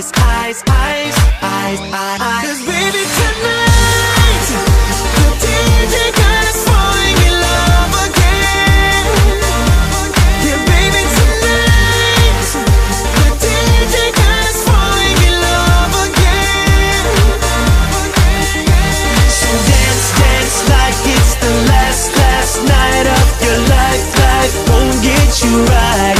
eyes, eyes, eyes, eyes, eyes. Cause baby tonight, the DJ falling in love again. Yeah, baby tonight, the DJ falling in love again. So dance, dance like it's the last, last night of your life. Life won't get you right.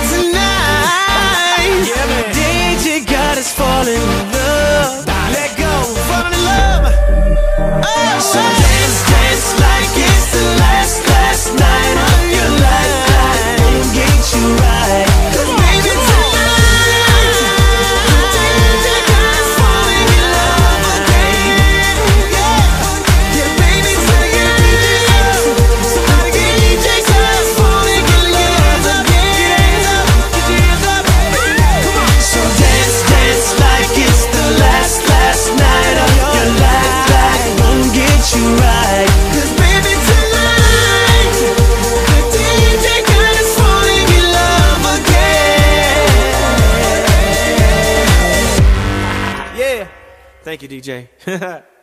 us Thank you, DJ.